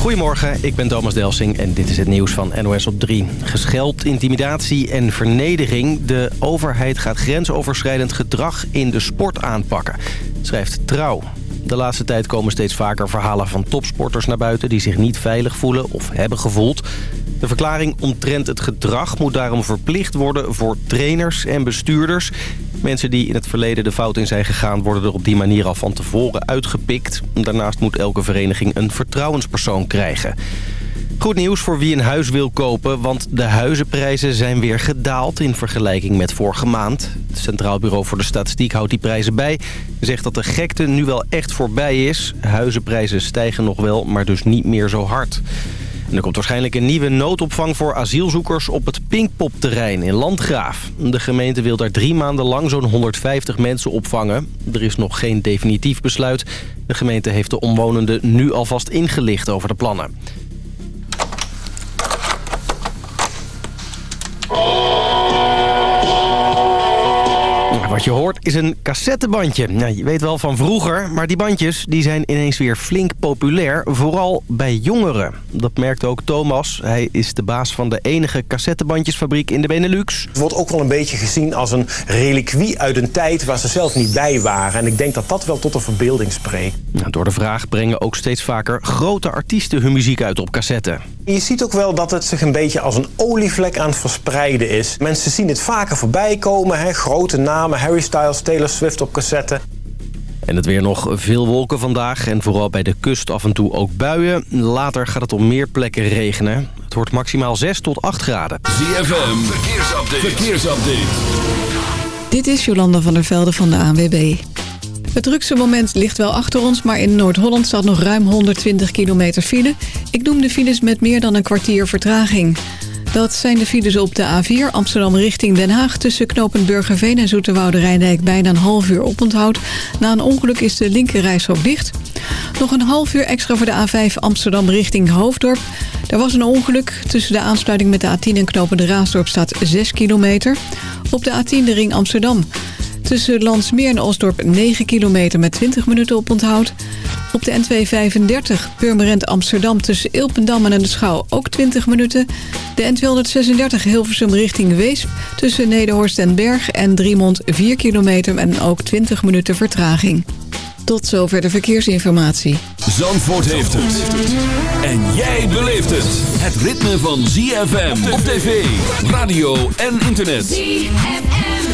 Goedemorgen, ik ben Thomas Delsing en dit is het nieuws van NOS op 3. Gescheld, intimidatie en vernedering. De overheid gaat grensoverschrijdend gedrag in de sport aanpakken, schrijft Trouw. De laatste tijd komen steeds vaker verhalen van topsporters naar buiten... die zich niet veilig voelen of hebben gevoeld. De verklaring omtrent het gedrag moet daarom verplicht worden voor trainers en bestuurders. Mensen die in het verleden de fout in zijn gegaan... worden er op die manier al van tevoren uitgepikt. Daarnaast moet elke vereniging een vertrouwenspersoon krijgen. Goed nieuws voor wie een huis wil kopen, want de huizenprijzen zijn weer gedaald in vergelijking met vorige maand. Het Centraal Bureau voor de Statistiek houdt die prijzen bij. Zegt dat de gekte nu wel echt voorbij is. Huizenprijzen stijgen nog wel, maar dus niet meer zo hard. Er komt waarschijnlijk een nieuwe noodopvang voor asielzoekers op het Pinkpopterrein in Landgraaf. De gemeente wil daar drie maanden lang zo'n 150 mensen opvangen. Er is nog geen definitief besluit. De gemeente heeft de omwonenden nu alvast ingelicht over de plannen. Wat je hoort is een cassettebandje. Nou, je weet wel van vroeger, maar die bandjes die zijn ineens weer flink populair. Vooral bij jongeren. Dat merkt ook Thomas. Hij is de baas van de enige cassettebandjesfabriek in de Benelux. Het wordt ook wel een beetje gezien als een reliquie uit een tijd waar ze zelf niet bij waren. En ik denk dat dat wel tot een verbeelding spreekt. Nou, door de vraag brengen ook steeds vaker grote artiesten hun muziek uit op cassette. Je ziet ook wel dat het zich een beetje als een olievlek aan het verspreiden is. Mensen zien het vaker voorbij komen. Hè? Grote namen, Harry Styles, Taylor Swift op cassette. En het weer nog veel wolken vandaag en vooral bij de kust af en toe ook buien. Later gaat het op meer plekken regenen. Het wordt maximaal 6 tot 8 graden. ZFM, verkeersupdate. verkeersupdate. Dit is Jolanda van der Velde van de ANWB. Het drukste moment ligt wel achter ons, maar in Noord-Holland staat nog ruim 120 kilometer file. Ik noem de files met meer dan een kwartier vertraging. Dat zijn de files op de A4 Amsterdam richting Den Haag... tussen knooppunt Burgerveen en Zoeterwoude Rijndijk bijna een half uur oponthoud. Na een ongeluk is de linkerrijstrook dicht. Nog een half uur extra voor de A5 Amsterdam richting Hoofddorp. Er was een ongeluk. Tussen de aansluiting met de A10 en knooppunt Raasdorp staat 6 kilometer. Op de A10 de ring Amsterdam. Tussen Landsmeer en Osdorp 9 kilometer met 20 minuten op onthoud. Op de N235 Purmerend Amsterdam tussen Ilpendam en de Schouw ook 20 minuten. De N236 Hilversum richting Weesp tussen Nederhorst en Berg en Driemond 4 kilometer en ook 20 minuten vertraging. Tot zover de verkeersinformatie. Zandvoort heeft het. En jij beleeft het. Het ritme van ZFM op tv, radio en internet. ZFM.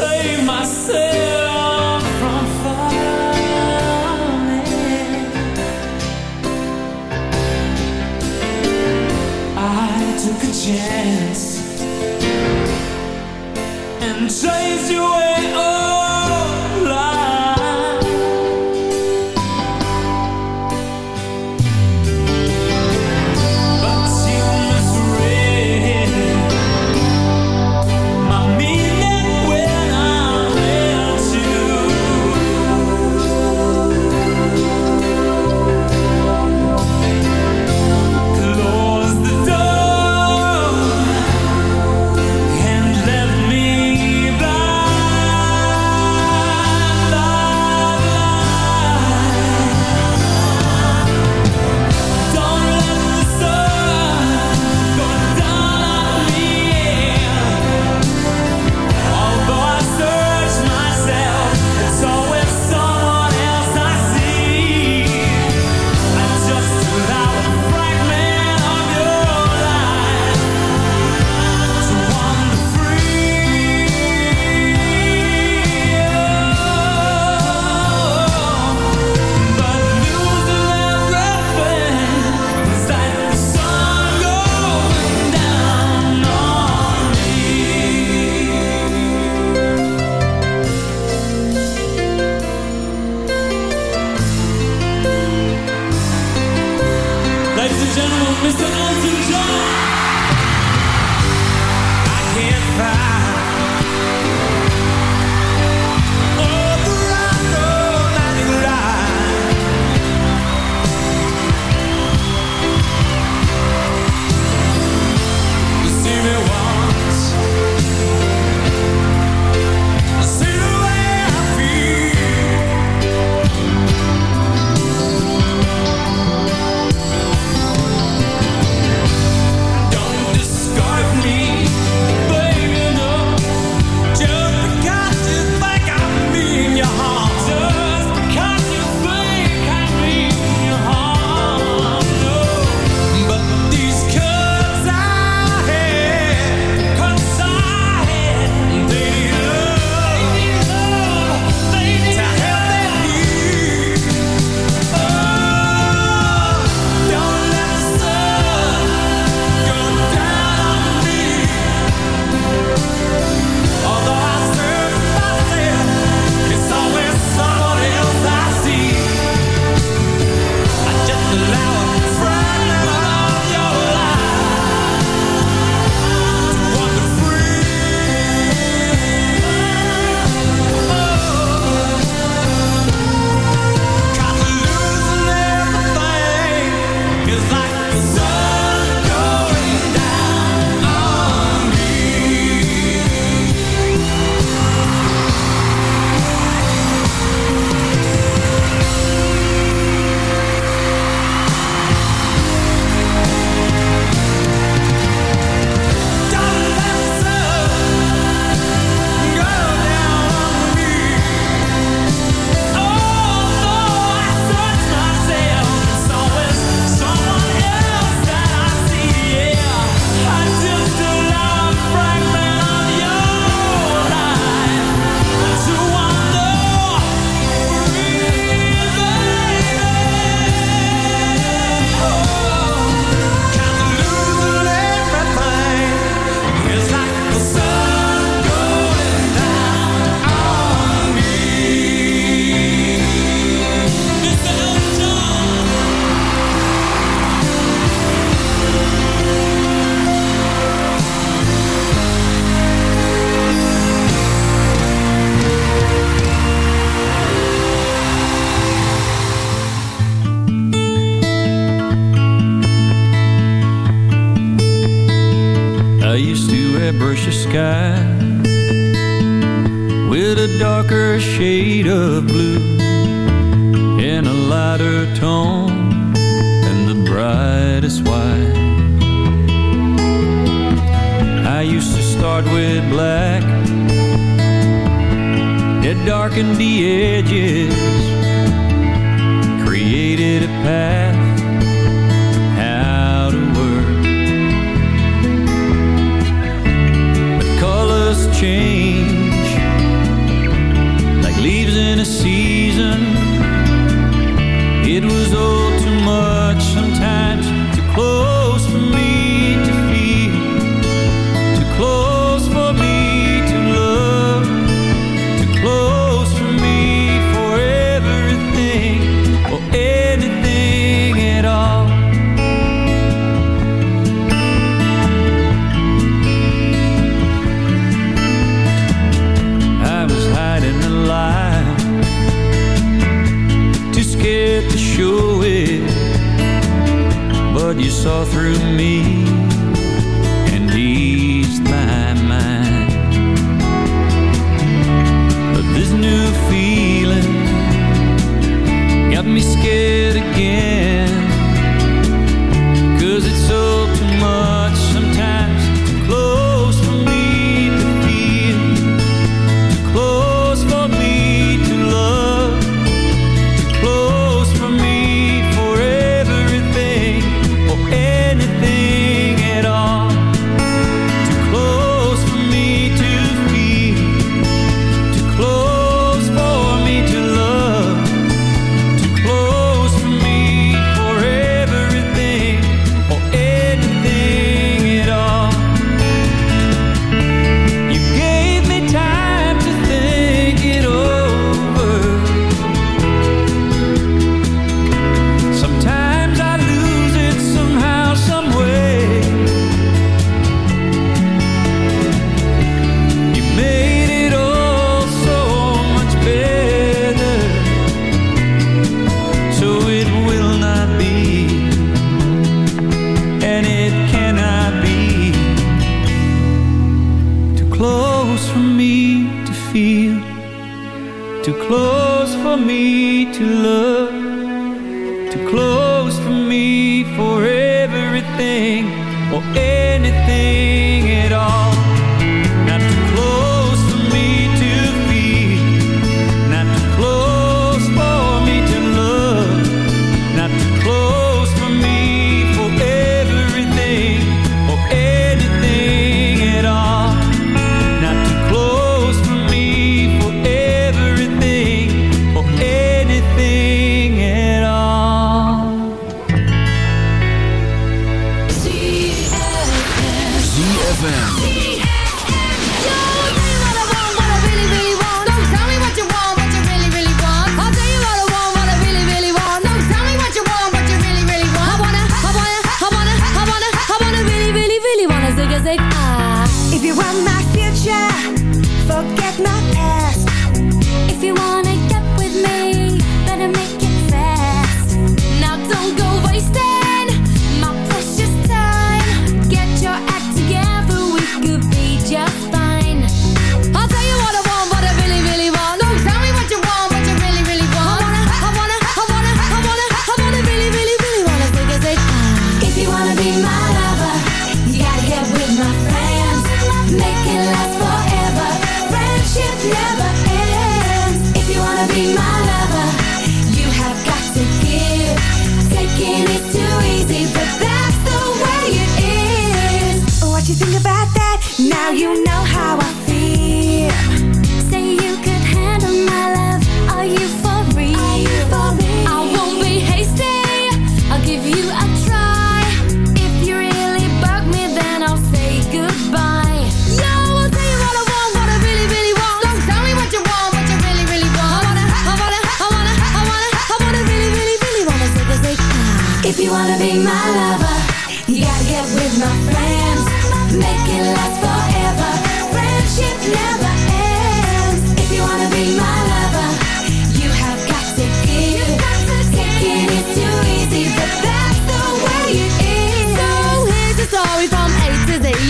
save myself from falling. I took a chance and. You saw through me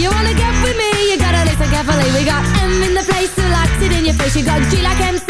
You wanna get with me, you gotta listen carefully. We got M in the place, who likes it in your face. You got G like MC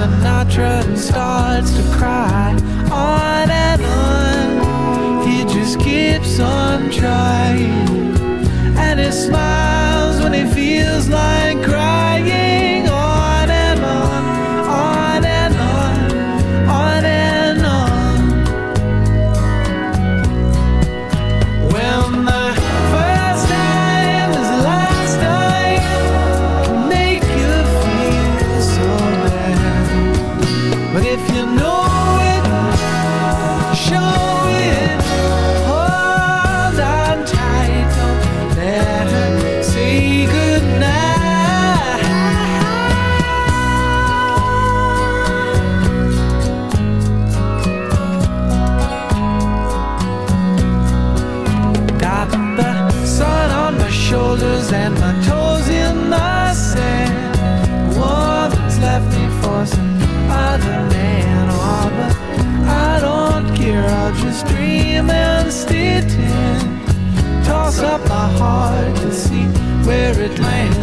Sinatra and starts to cry on and on. He just keeps on trying. Atlantic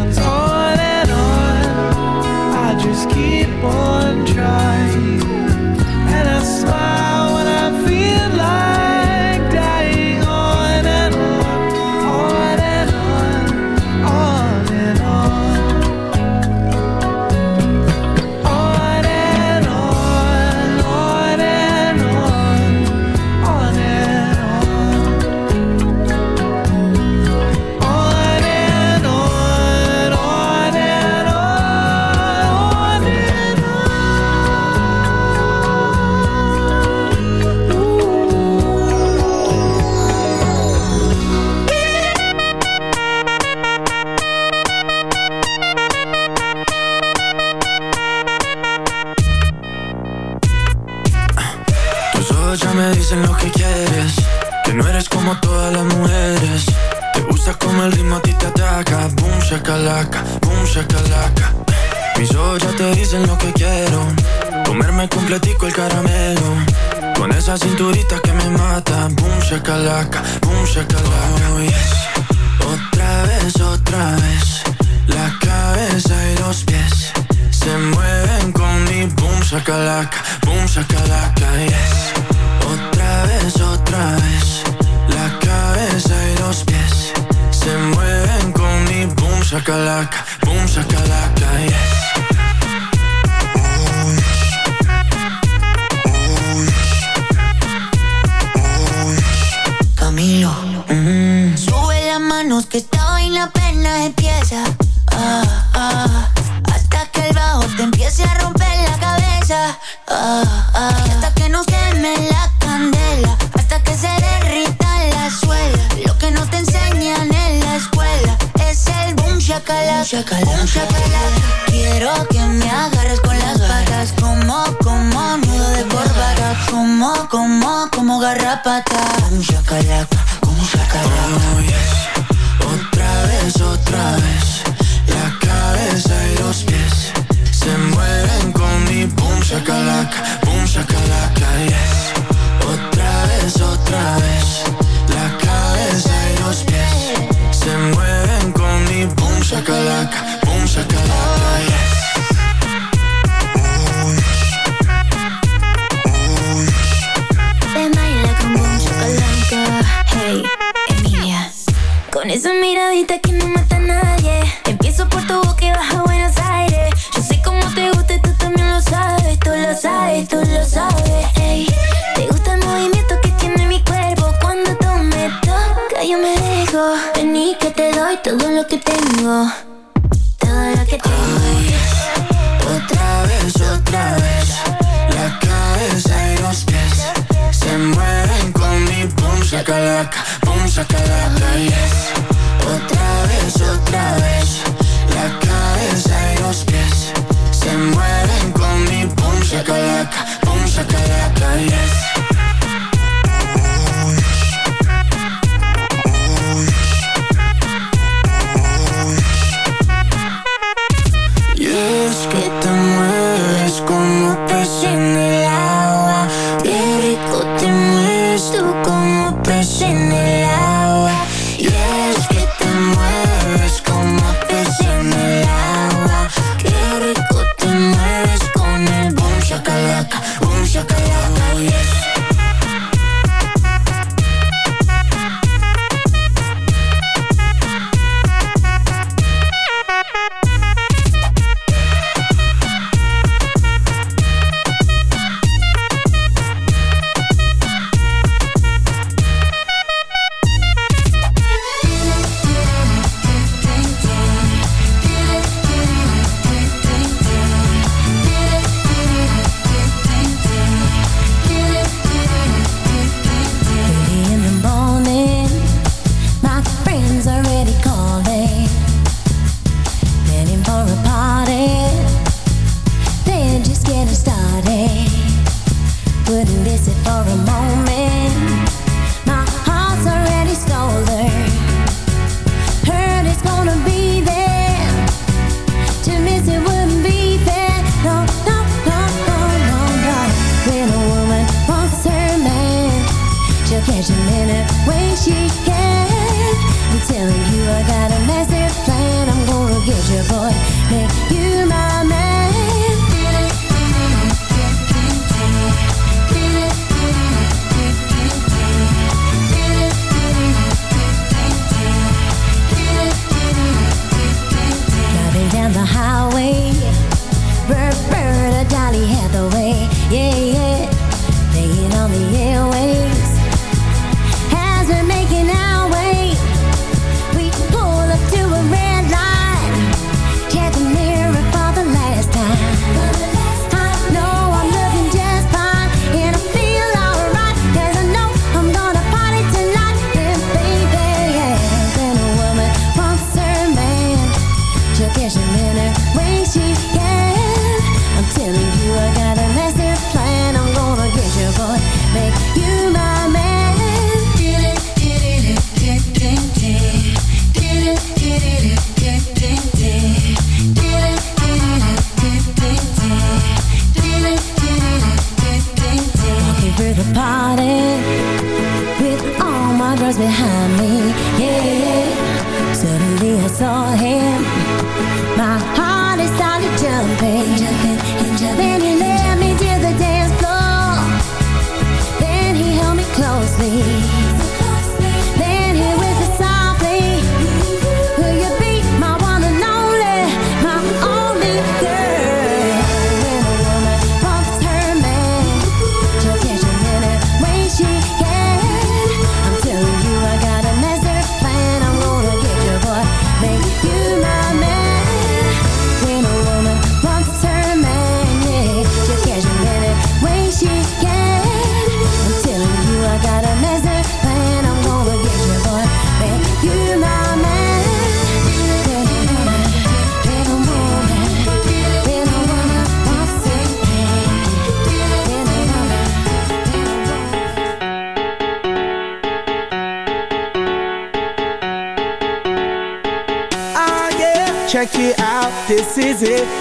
Sube las manos que esta vaina apenas empieza.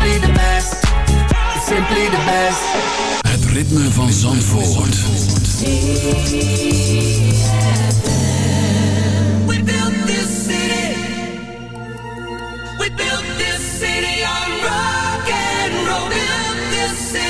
simply the best, simply the best. Het ritme van Zandvoort. We built this city. We built this city on rock and roll. Built this city.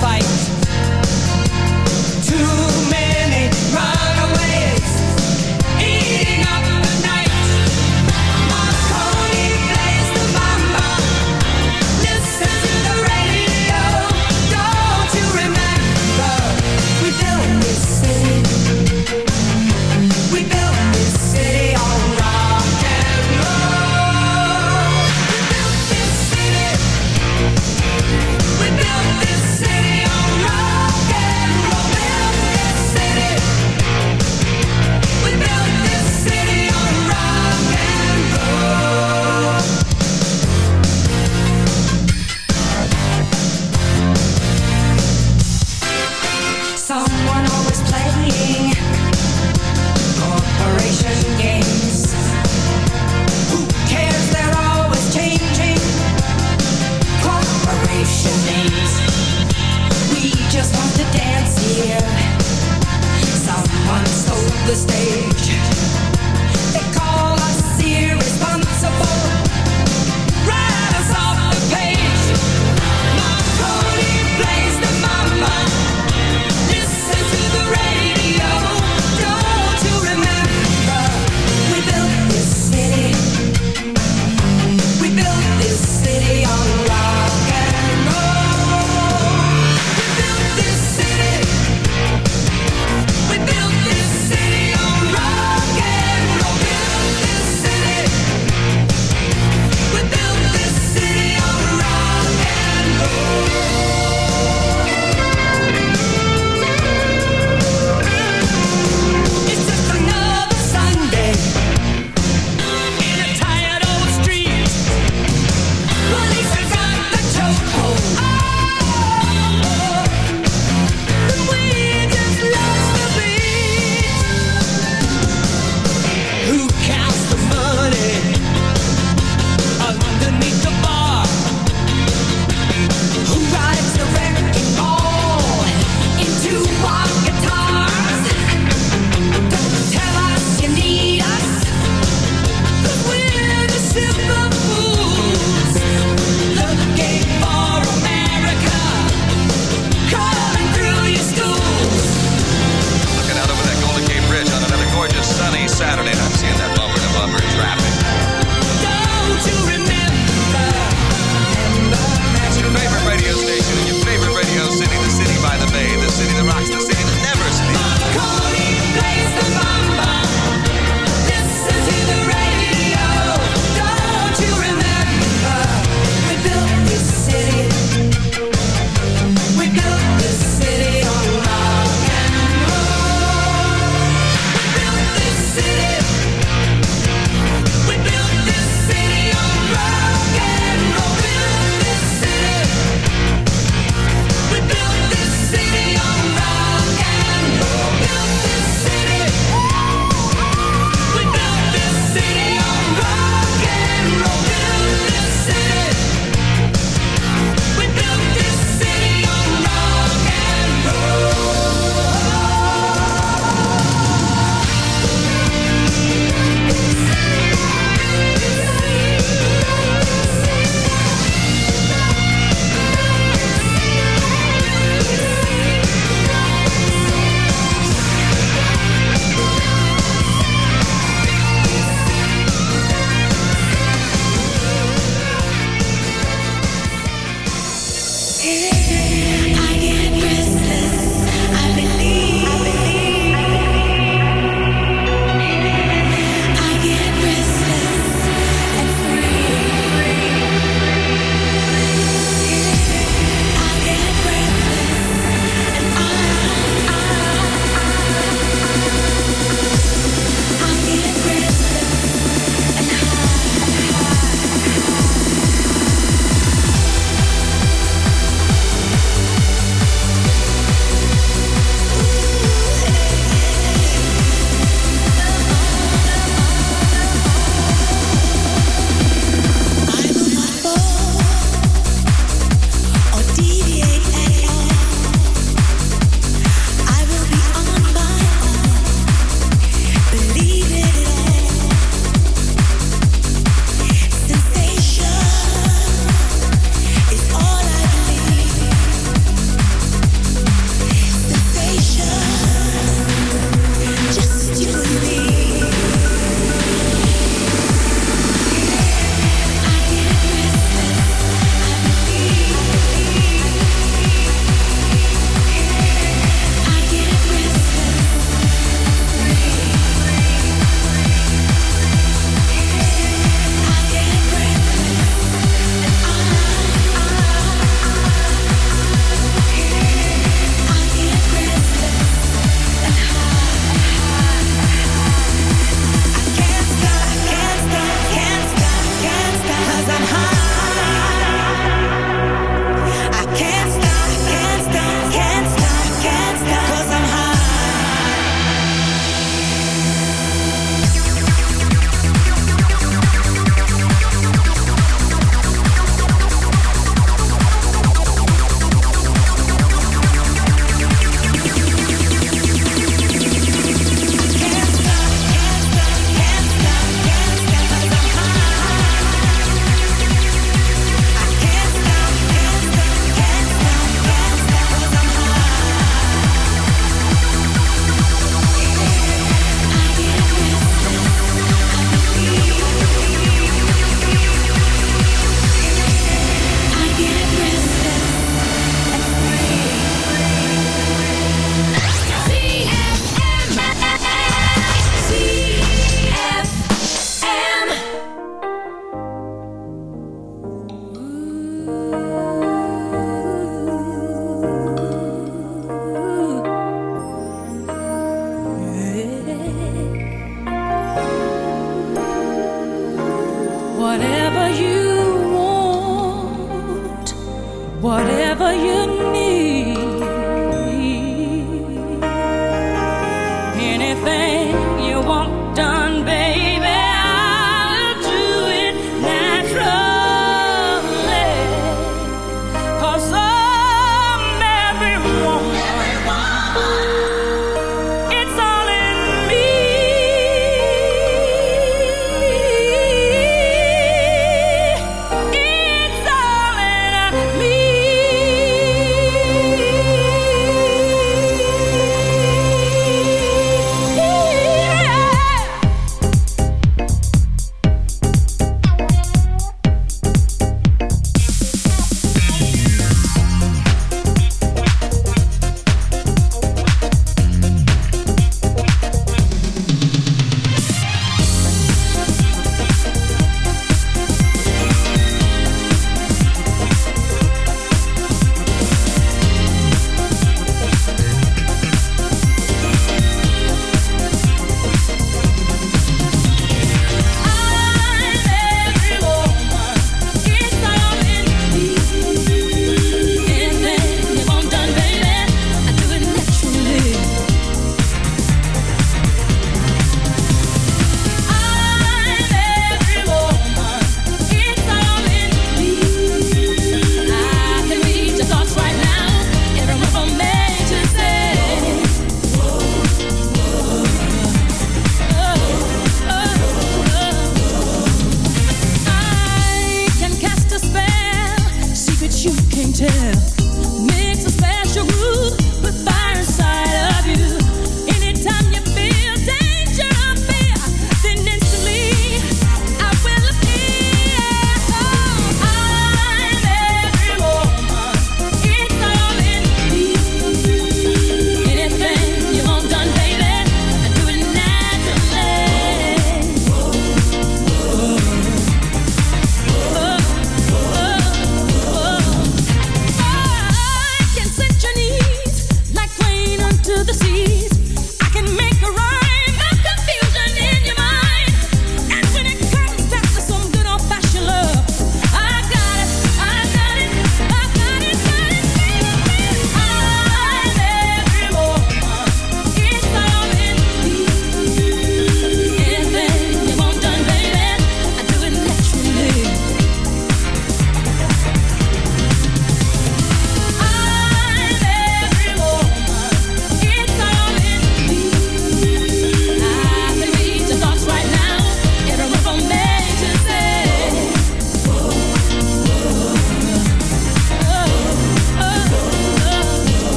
fight.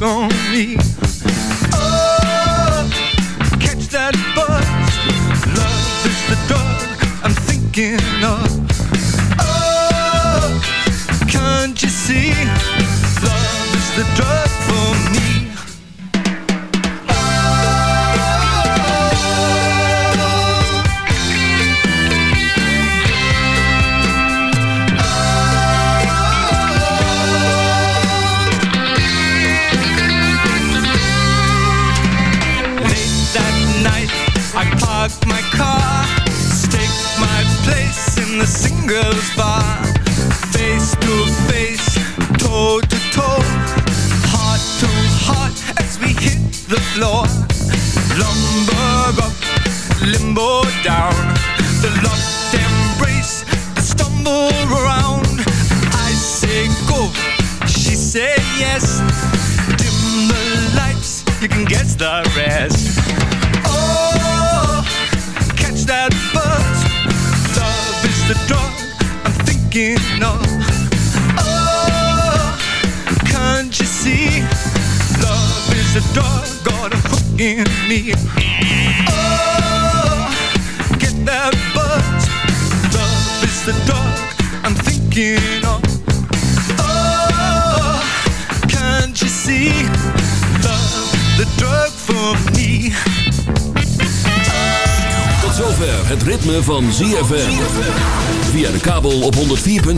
look on me. Oh, catch that buzz. Love is the drug. I'm thinking.